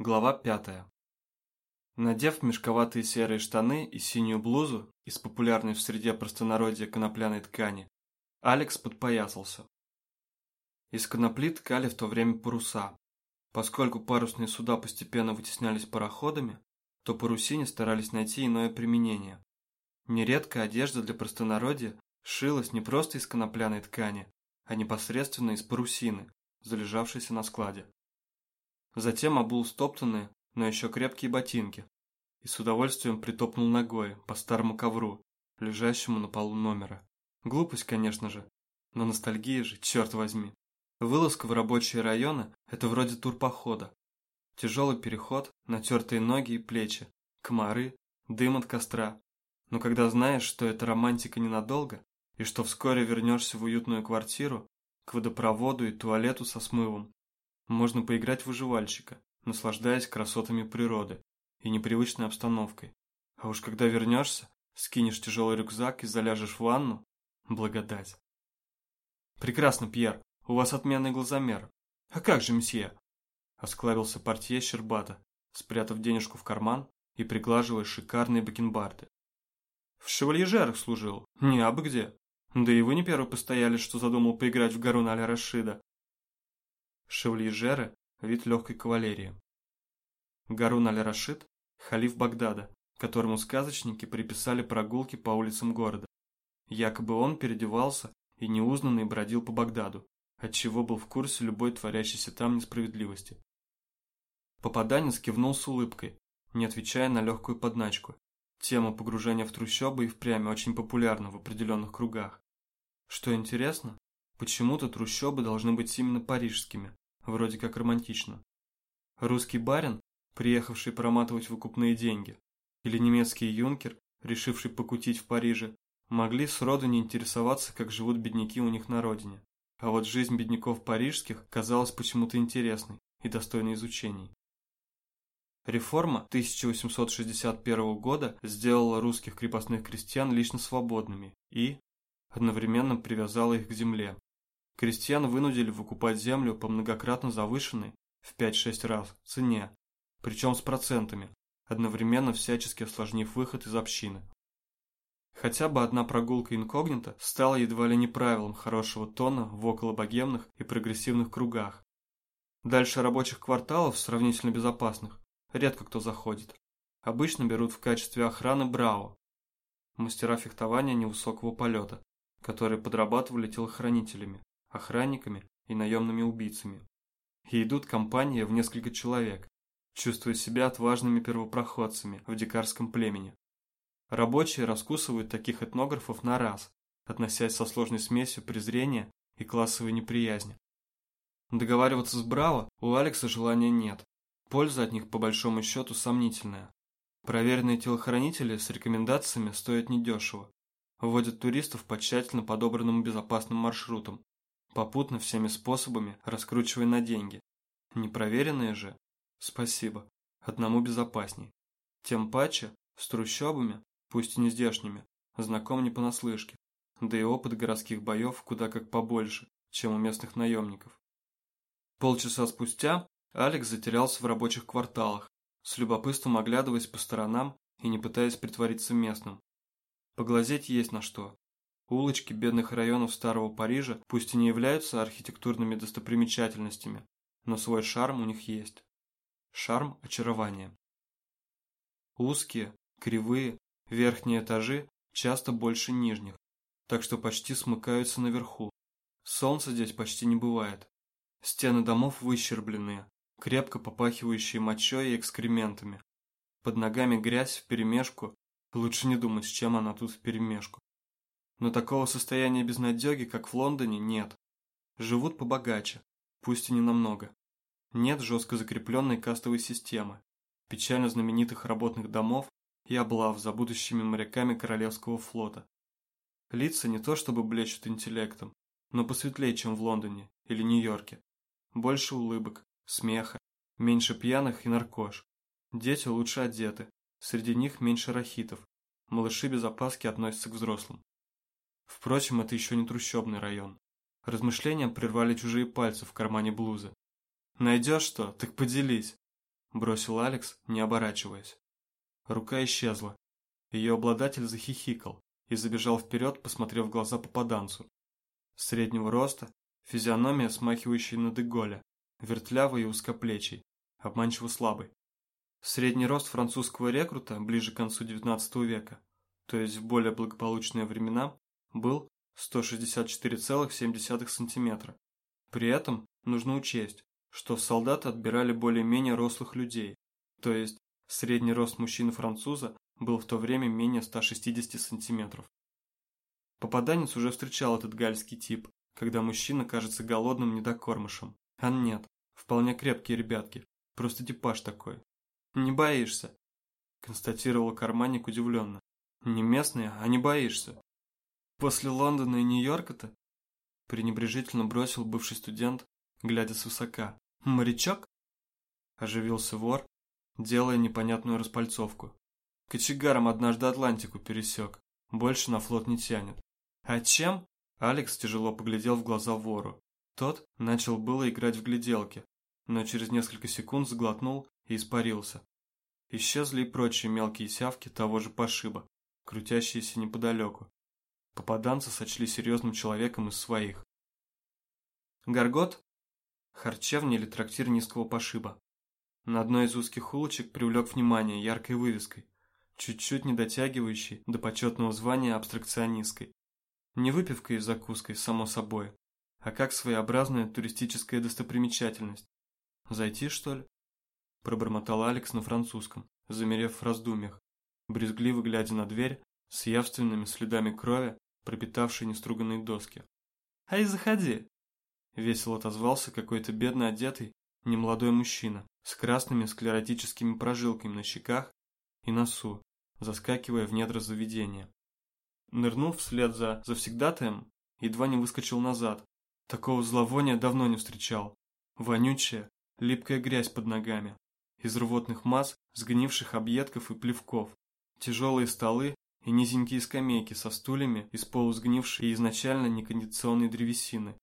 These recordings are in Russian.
Глава пятая. Надев мешковатые серые штаны и синюю блузу из популярной в среде простонародья конопляной ткани, Алекс подпоясался. Из конопли ткали в то время паруса. Поскольку парусные суда постепенно вытеснялись пароходами, то парусине старались найти иное применение. Нередко одежда для простонародья шилась не просто из конопляной ткани, а непосредственно из парусины, залежавшейся на складе. Затем обул стоптанные, но еще крепкие ботинки и с удовольствием притопнул ногой по старому ковру, лежащему на полу номера. Глупость, конечно же, но ностальгия же, черт возьми. Вылазка в рабочие районы – это вроде турпохода. Тяжелый переход, натертые ноги и плечи, комары, дым от костра. Но когда знаешь, что это романтика ненадолго, и что вскоре вернешься в уютную квартиру, к водопроводу и туалету со смывом, можно поиграть в выживальщика, наслаждаясь красотами природы и непривычной обстановкой. А уж когда вернешься, скинешь тяжелый рюкзак и заляжешь в ванну – благодать. Прекрасно, Пьер, у вас отменный глазомер. А как же, месье? Осклабился портье Щербата, спрятав денежку в карман и приглаживая шикарные бакенбарды. В шевальежерах служил, не абы где. Да и вы не первый постояли, что задумал поиграть в Гаруна Аля Рашида. Шевльежеры – вид легкой кавалерии. Гарун аль-Рашид – халиф Багдада, которому сказочники приписали прогулки по улицам города. Якобы он переодевался и неузнанный бродил по Багдаду, отчего был в курсе любой творящейся там несправедливости. Попаданец кивнул с улыбкой, не отвечая на легкую подначку. Тема погружения в трущобы и впрямь очень популярна в определенных кругах. Что интересно, почему-то трущобы должны быть именно парижскими, вроде как романтично. Русский барин, приехавший проматывать выкупные деньги, или немецкий юнкер, решивший покутить в Париже, могли сроду не интересоваться, как живут бедняки у них на родине. А вот жизнь бедняков парижских казалась почему-то интересной и достойной изучений. Реформа 1861 года сделала русских крепостных крестьян лично свободными и одновременно привязала их к земле, Крестьян вынудили выкупать землю по многократно завышенной, в 5-6 раз, цене, причем с процентами, одновременно всячески осложнив выход из общины. Хотя бы одна прогулка инкогнито стала едва ли не правилом хорошего тона в околобогемных и прогрессивных кругах. Дальше рабочих кварталов, сравнительно безопасных, редко кто заходит. Обычно берут в качестве охраны Брао, мастера фехтования невысокого полета, которые подрабатывали телохранителями охранниками и наемными убийцами. И идут компании в несколько человек, чувствуя себя отважными первопроходцами в дикарском племени. Рабочие раскусывают таких этнографов на раз, относясь со сложной смесью презрения и классовой неприязни. Договариваться с Браво у Алекса желания нет. Польза от них по большому счету сомнительная. Проверенные телохранители с рекомендациями стоят недешево. Вводят туристов по тщательно подобранным безопасным маршрутам, попутно всеми способами раскручивая на деньги. Непроверенные же? Спасибо. Одному безопасней. Тем паче, с трущобами, пусть и не здешними, знаком не понаслышке. Да и опыт городских боев куда как побольше, чем у местных наемников. Полчаса спустя Алекс затерялся в рабочих кварталах, с любопытством оглядываясь по сторонам и не пытаясь притвориться местным. Поглазеть есть на что, Улочки бедных районов Старого Парижа пусть и не являются архитектурными достопримечательностями, но свой шарм у них есть. Шарм очарования. Узкие, кривые, верхние этажи часто больше нижних, так что почти смыкаются наверху. Солнца здесь почти не бывает. Стены домов выщербленные, крепко попахивающие мочой и экскрементами. Под ногами грязь вперемешку, лучше не думать, с чем она тут вперемешку. Но такого состояния безнадеги, как в Лондоне, нет. Живут побогаче, пусть и не намного. Нет жестко закрепленной кастовой системы, печально знаменитых работных домов и облав за будущими моряками Королевского флота. Лица не то чтобы блещут интеллектом, но посветлее, чем в Лондоне или Нью-Йорке. Больше улыбок, смеха, меньше пьяных и наркош. Дети лучше одеты, среди них меньше рахитов. Малыши без опаски относятся к взрослым. Впрочем, это еще не трущобный район. Размышления прервали чужие пальцы в кармане блузы. «Найдешь что? Так поделись!» бросил Алекс, не оборачиваясь. Рука исчезла. Ее обладатель захихикал и забежал вперед, посмотрев в глаза попаданцу. Среднего роста, физиономия, смахивающая на Деголя, вертлявый и узкоплечий, обманчиво слабый. Средний рост французского рекрута ближе к концу XIX века, то есть в более благополучные времена, был 164,7 см. При этом нужно учесть, что в солдаты отбирали более-менее рослых людей, то есть средний рост мужчины-француза был в то время менее 160 см. Попаданец уже встречал этот гальский тип, когда мужчина кажется голодным недокормышем. А нет, вполне крепкие ребятки, просто типаж такой. «Не боишься?» – констатировал карманник удивленно. «Не местные, а не боишься?» «После Лондона и Нью-Йорка-то?» – пренебрежительно бросил бывший студент, глядя свысока. «Морячок?» – оживился вор, делая непонятную распальцовку. «Кочегаром однажды Атлантику пересек, больше на флот не тянет». «А чем?» – Алекс тяжело поглядел в глаза вору. Тот начал было играть в гляделки, но через несколько секунд сглотнул и испарился. Исчезли и прочие мелкие сявки того же пошиба, крутящиеся неподалеку. Попаданца сочли серьезным человеком из своих. Горгот – харчевня или трактир низкого пошиба. На одной из узких улочек привлек внимание яркой вывеской, чуть-чуть не дотягивающей до почетного звания абстракционистской. Не выпивкой и закуской, само собой, а как своеобразная туристическая достопримечательность. Зайти, что ли? Пробормотал Алекс на французском, замерев в раздумьях, брезгливо глядя на дверь с явственными следами крови, пропитавшей неструганные доски. «Ай, заходи!» Весело отозвался какой-то бедно одетый, немолодой мужчина с красными склеротическими прожилками на щеках и носу, заскакивая в недра заведения. Нырнув вслед за завсегдатаем, едва не выскочил назад. Такого зловония давно не встречал. Вонючая, липкая грязь под ногами, из рвотных масс, сгнивших объедков и плевков, тяжелые столы и низенькие скамейки со стульями из полусгнившей изначально некондиционной древесины.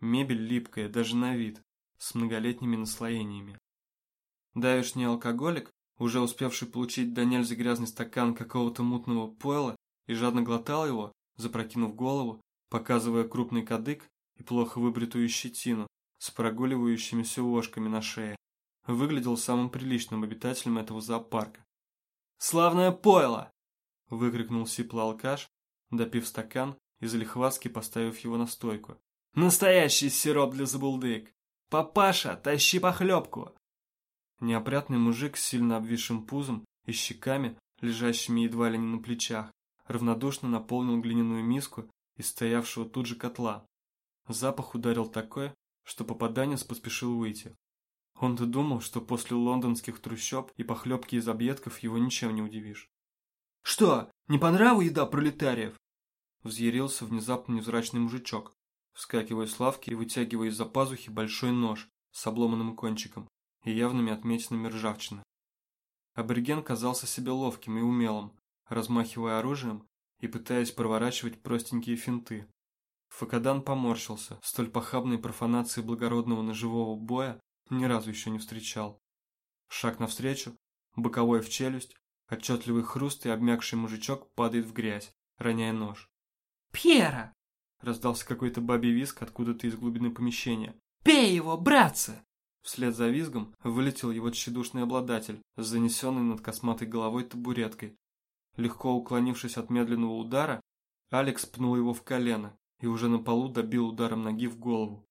Мебель липкая даже на вид, с многолетними наслоениями. Давишний алкоголик, уже успевший получить до нельзя грязный стакан какого-то мутного пойла и жадно глотал его, запрокинув голову, показывая крупный кадык и плохо выбритую щетину, с прогуливающимися ложками на шее, выглядел самым приличным обитателем этого зоопарка. «Славное пойло!» – выкрикнул сиплый алкаш, допив стакан и залихватски поставив его на стойку. «Настоящий сироп для забулдык! Папаша, тащи похлебку!» Неопрятный мужик с сильно обвисшим пузом и щеками, лежащими едва ли не на плечах, равнодушно наполнил глиняную миску из стоявшего тут же котла. Запах ударил такой, что попаданец поспешил выйти. Он-то думал, что после лондонских трущоб и похлебки из объедков его ничем не удивишь. «Что, не по нраву еда пролетариев?» Взъярился внезапно невзрачный мужичок, вскакивая с лавки и вытягивая из-за пазухи большой нож с обломанным кончиком и явными отметинами ржавчины. Абориген казался себе ловким и умелым, размахивая оружием и пытаясь проворачивать простенькие финты. Факадан поморщился, столь похабной профанации благородного ножевого боя ни разу еще не встречал. Шаг навстречу, боковой в челюсть, отчетливый хруст и обмякший мужичок падает в грязь, роняя нож. «Пьера!» – раздался какой-то бабий визг откуда-то из глубины помещения. «Бей его, братцы!» Вслед за визгом вылетел его тщедушный обладатель с занесенной над косматой головой табуреткой. Легко уклонившись от медленного удара, Алекс пнул его в колено, и уже на полу добил ударом ноги в голову.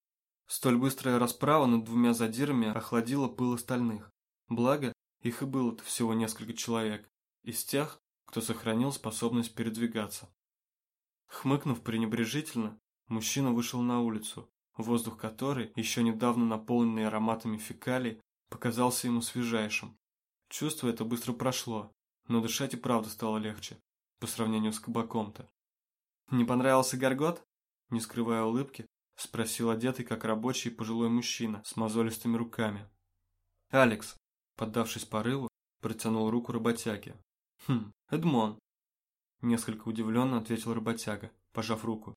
Столь быстрая расправа над двумя задирами охладила пыл остальных. Благо, их и было-то всего несколько человек, из тех, кто сохранил способность передвигаться. Хмыкнув пренебрежительно, мужчина вышел на улицу, воздух которой, еще недавно наполненный ароматами фекалий, показался ему свежайшим. Чувство это быстро прошло, но дышать и правда стало легче, по сравнению с кабаком-то. «Не понравился Горгот?» Не скрывая улыбки, спросил одетый как рабочий пожилой мужчина с мозолистыми руками. Алекс, поддавшись порыву, протянул руку работяге. «Хм, Эдмон», – несколько удивленно ответил работяга, пожав руку.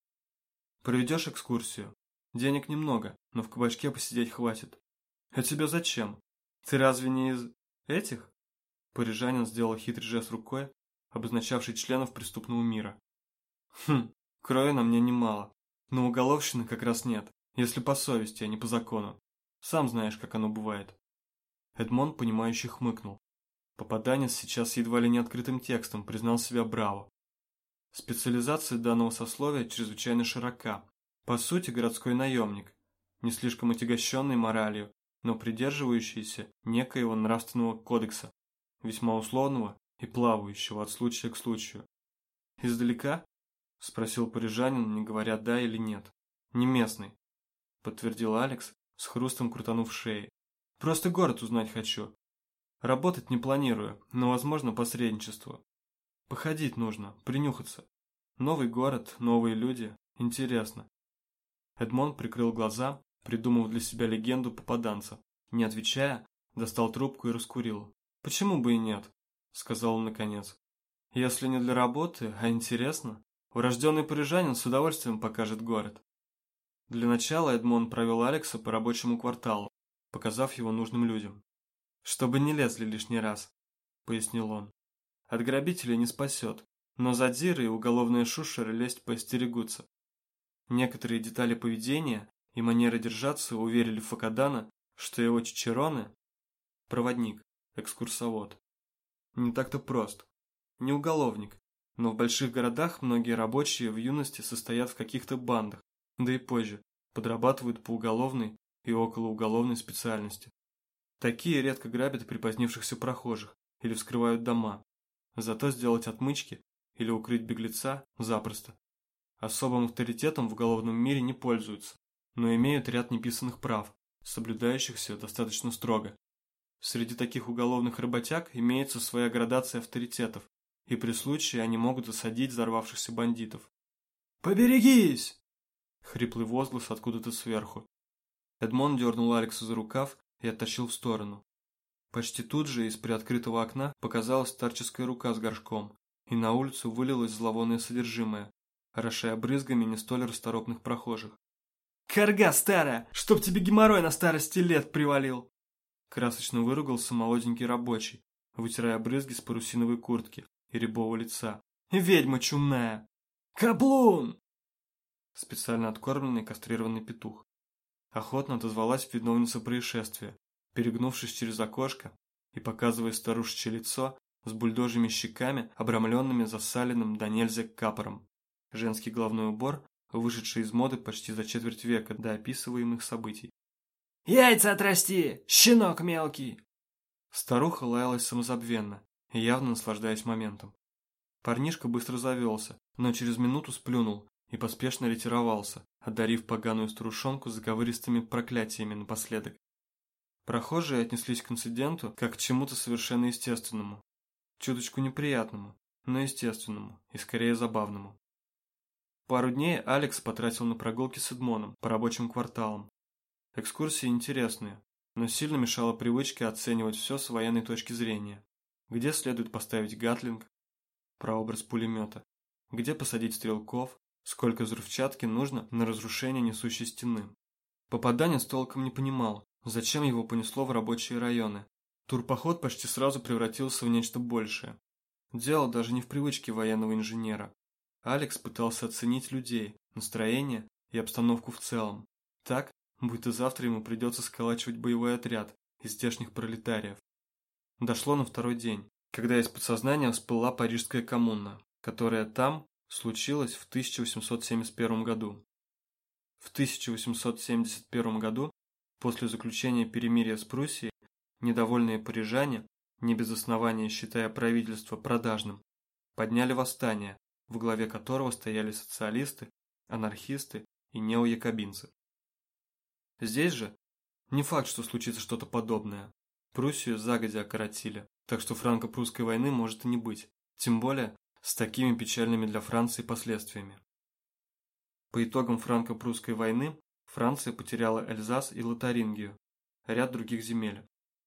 «Проведешь экскурсию? Денег немного, но в кабачке посидеть хватит. А тебе зачем?» Ты разве не из этих? Парижанин сделал хитрый жест рукой, обозначавший членов преступного мира. Хм, крови на мне немало, но уголовщины как раз нет, если по совести, а не по закону. Сам знаешь, как оно бывает. Эдмон, понимающе хмыкнул. Попаданец сейчас едва ли не открытым текстом признал себя браво. Специализация данного сословия чрезвычайно широка. По сути, городской наемник, не слишком отягощенный моралью, но придерживающийся некоего нравственного кодекса, весьма условного и плавающего от случая к случаю. «Издалека?» – спросил парижанин, не говоря «да» или «нет». «Не местный», – подтвердил Алекс, с хрустом крутанув шеи. «Просто город узнать хочу. Работать не планирую, но, возможно, посредничество. Походить нужно, принюхаться. Новый город, новые люди. Интересно». Эдмон прикрыл глаза, придумав для себя легенду попаданца. Не отвечая, достал трубку и раскурил. «Почему бы и нет?» – сказал он наконец. «Если не для работы, а интересно, урожденный парижанин с удовольствием покажет город». Для начала Эдмон провел Алекса по рабочему кварталу, показав его нужным людям. «Чтобы не лезли лишний раз», – пояснил он. «От грабителей не спасет, но задиры и уголовные шушеры лезть поостерегутся». Некоторые детали поведения и манеры держаться уверили Факадана, что его чичероны – проводник, экскурсовод. Не так-то прост. Не уголовник, но в больших городах многие рабочие в юности состоят в каких-то бандах, да и позже, подрабатывают по уголовной и околоуголовной специальности. Такие редко грабят припозднившихся прохожих или вскрывают дома. Зато сделать отмычки или укрыть беглеца запросто. Особым авторитетом в уголовном мире не пользуются, но имеют ряд неписанных прав, соблюдающихся достаточно строго. Среди таких уголовных работяг имеется своя градация авторитетов, и при случае они могут засадить взорвавшихся бандитов. «Поберегись!» Хриплый возглас откуда-то сверху. Эдмон дернул Алекса за рукав и оттащил в сторону. Почти тут же из приоткрытого окна показалась старческая рука с горшком, и на улицу вылилось зловонное содержимое, орошая брызгами не столь расторопных прохожих. «Карга старая, чтоб тебе геморрой на старости лет привалил!» Красочно выругался молоденький рабочий, вытирая брызги с парусиновой куртки и рябого лица. «Ведьма чумная!» «Каблун!» Специально откормленный кастрированный петух. Охотно отозвалась виновница происшествия, перегнувшись через окошко и показывая старушечье лицо с бульдожьими щеками, обрамленными засаленным до нельзя капором. Женский головной убор вышедший из моды почти за четверть века до описываемых событий. «Яйца отрасти, щенок мелкий!» Старуха лаялась самозабвенно, явно наслаждаясь моментом. Парнишка быстро завелся, но через минуту сплюнул и поспешно ретировался, одарив поганую старушонку заковыристыми проклятиями напоследок. Прохожие отнеслись к инциденту как к чему-то совершенно естественному, чуточку неприятному, но естественному и скорее забавному. Пару дней Алекс потратил на прогулки с Эдмоном по рабочим кварталам. Экскурсии интересные, но сильно мешала привычке оценивать все с военной точки зрения. Где следует поставить гатлинг, прообраз пулемета, где посадить стрелков, сколько взрывчатки нужно на разрушение несущей стены. Попаданец толком не понимал, зачем его понесло в рабочие районы. Турпоход почти сразу превратился в нечто большее. Дело даже не в привычке военного инженера, Алекс пытался оценить людей, настроение и обстановку в целом. Так, будто завтра ему придется сколачивать боевой отряд из здешних пролетариев. Дошло на второй день, когда из подсознания всплыла парижская коммуна, которая там случилась в 1871 году. В 1871 году, после заключения перемирия с Пруссией, недовольные парижане, не без основания считая правительство продажным, подняли восстание, в главе которого стояли социалисты, анархисты и неоякобинцы. Здесь же не факт, что случится что-то подобное. Пруссию загодя окоротили, так что франко-прусской войны может и не быть, тем более с такими печальными для Франции последствиями. По итогам франко-прусской войны Франция потеряла Эльзас и Лотарингию, ряд других земель.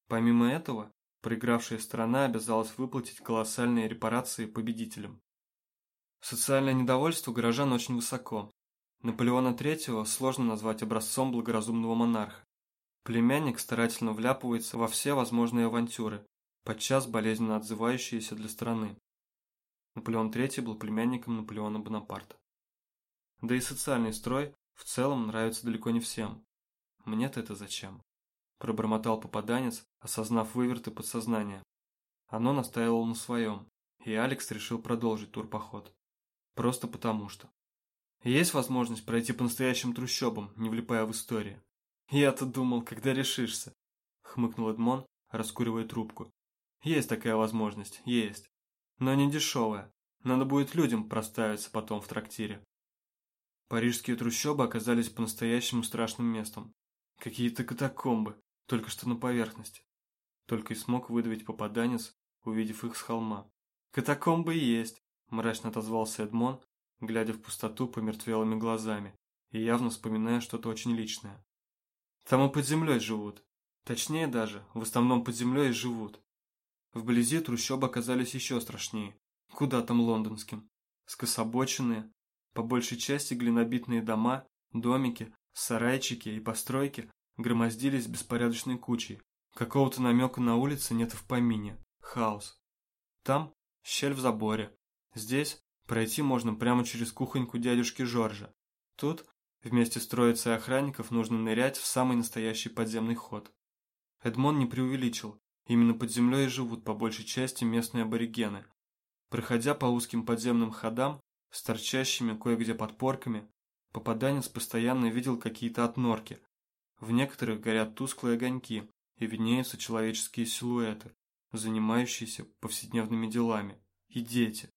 Помимо этого, проигравшая страна обязалась выплатить колоссальные репарации победителям. Социальное недовольство горожан очень высоко. Наполеона III сложно назвать образцом благоразумного монарха. Племянник старательно вляпывается во все возможные авантюры, подчас болезненно отзывающиеся для страны. Наполеон III был племянником Наполеона Бонапарта. Да и социальный строй в целом нравится далеко не всем. Мне-то это зачем? Пробормотал попаданец, осознав выверты подсознания. Оно настаивало на своем, и Алекс решил продолжить турпоход. Просто потому что. Есть возможность пройти по настоящим трущобам, не влипая в историю. Я-то думал, когда решишься. Хмыкнул Эдмон, раскуривая трубку. Есть такая возможность, есть. Но не дешевая. Надо будет людям проставиться потом в трактире. Парижские трущобы оказались по-настоящему страшным местом. Какие-то катакомбы, только что на поверхности. Только и смог выдавить попаданец, увидев их с холма. «Катакомбы есть», – мрачно отозвался Эдмон, глядя в пустоту помертвелыми глазами и явно вспоминая что-то очень личное. «Там и под землей живут. Точнее даже, в основном под землей и живут. Вблизи трущобы оказались еще страшнее. Куда там лондонским? Скособоченные, по большей части глинобитные дома, домики, сарайчики и постройки громоздились беспорядочной кучей. Какого-то намека на улице нет в помине. Хаос. Там щель в заборе. Здесь пройти можно прямо через кухоньку дядюшки Жоржа. Тут вместе с троицей охранников нужно нырять в самый настоящий подземный ход. Эдмон не преувеличил. Именно под землей живут по большей части местные аборигены. Проходя по узким подземным ходам, с торчащими кое-где подпорками, попаданец постоянно видел какие-то отнорки. В некоторых горят тусклые огоньки и виднеются человеческие силуэты, занимающиеся повседневными делами, и дети.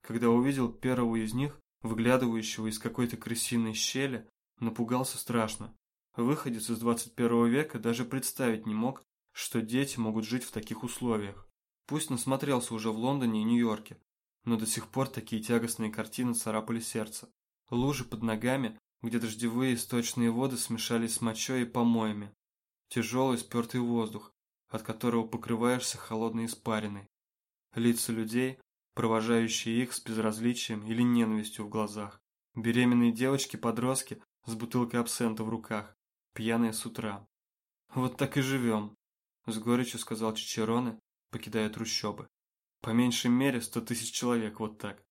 Когда увидел первого из них, выглядывающего из какой-то крысиной щели, напугался страшно. Выходец из 21 века даже представить не мог, что дети могут жить в таких условиях. Пусть насмотрелся уже в Лондоне и Нью-Йорке, но до сих пор такие тягостные картины царапали сердце. Лужи под ногами, где дождевые источные воды смешались с мочой и помоями. Тяжелый спертый воздух, от которого покрываешься холодной испариной. Лица людей, провожающие их с безразличием или ненавистью в глазах. Беременные девочки-подростки с бутылкой абсента в руках, пьяные с утра. Вот так и живем, с горечью сказал Чичероне, покидая трущобы. По меньшей мере сто тысяч человек вот так.